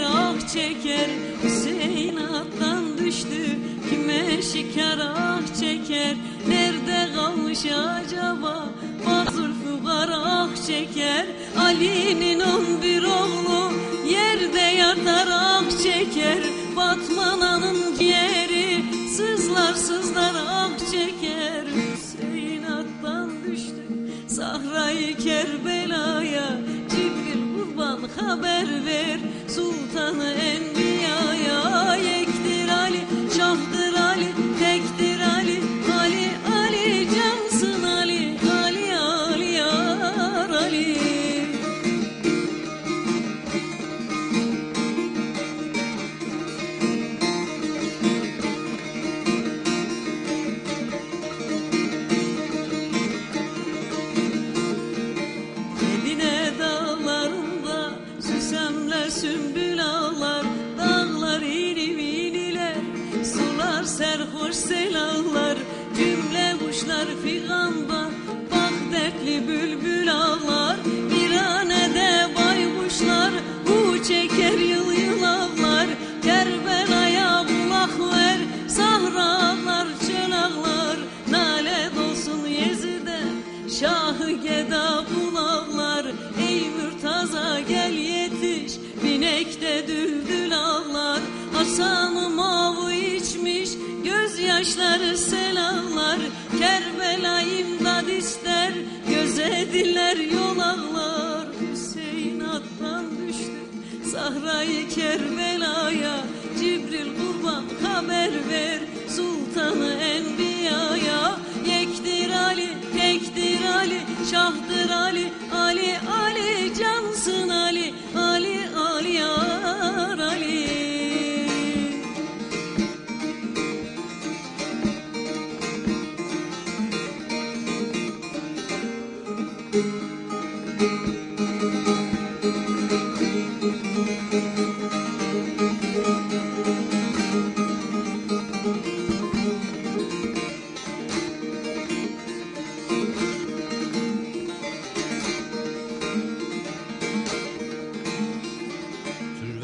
ah çeker. Hüseyin attan düştü kime şikar ah çeker? Nerede kalmış acaba? Bak Zülfügar ah çeker. Ali'nin on bir oğlu yerde yatar ah çeker. Batman Ana'nın ciğeri sızlar sızlar ah çeker. Hüseyin attan düştü Sahrayı Kerbela'ya Sultanı Enbiya'ya Yektir Ali, şahtır Ali, tektir Ali Ali, Ali, cansın Ali Ali, Ali, yar Ali. Medine dağlarında süsemler sümbül Şahı geda bulaklar Ey mürtaza gel yetiş. Binekte düldül ağlar Hasan'ı mavu içmiş. Gözyaşları selamlar Kerbela imdad ister. Göze diller yol ağlar Hüseyin attan düştü Sahrayı Kerbela'ya. Cibril kurban haber ver Sultanı Enbiya'ya Ali Şahtır Ali, Ali, Ali Cansın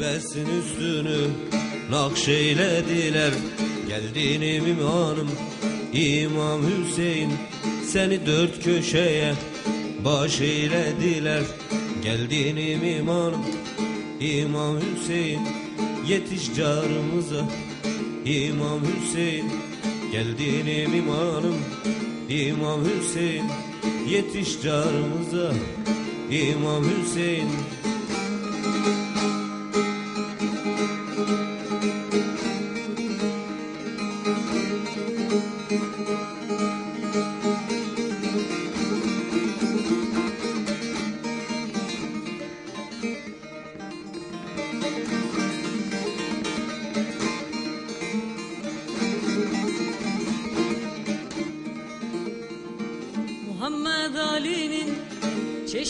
Türbesin üstünü nakşeylediler. Geldiğini imanım İmam Hüseyin. Seni dört köşeye baş eylediler. Geldiğini imanım İmam Hüseyin. Yetiş carımıza İmam Hüseyin. Geldiğini imanım İmam Hüseyin. Yetiş carımıza İmam Hüseyin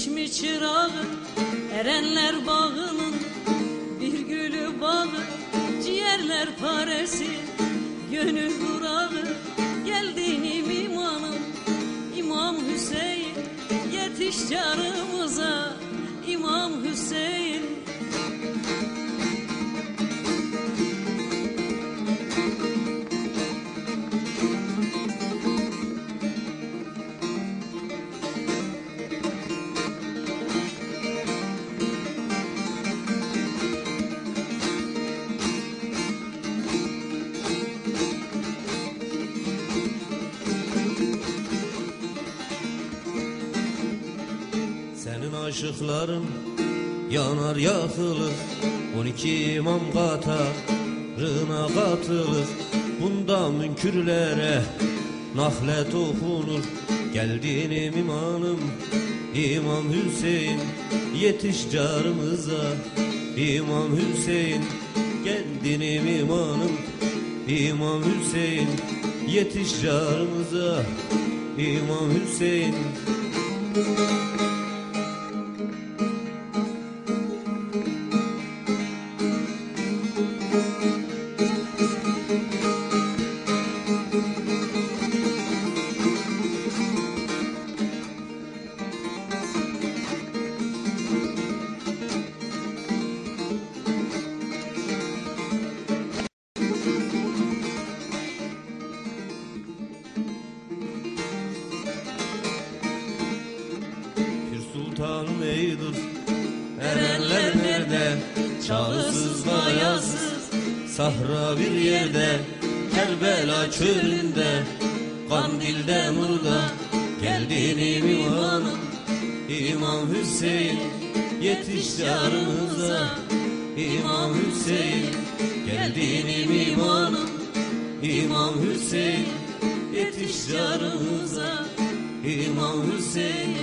çeşmi çırağı Erenler bağının bir gülü bağı Ciğerler paresi gönül durağı. Geldiğim imanım İmam Hüseyin Yetiş canımıza İmam Hüseyin aşıkların yanar yakılır. On iki imam katarına katılır. Bunda münkürlere nahlet okunur. Geldiğim imanım İmam Hüseyin Yetiş carımıza. İmam Hüseyin Geldiğim imanım. İmam Hüseyin Yetiş carımıza. İmam Hüseyin Sultan ey dur Erenler nerede Çalısız da yazsız Sahra bir yerde Kerbela çölünde. Kandil'de nurda Geldiğini imanım. İmam Hüseyin yetiş yanımıza İmam Hüseyin geldiğini imanım. İmam Hüseyin yetiş yanımıza İmam Hüseyin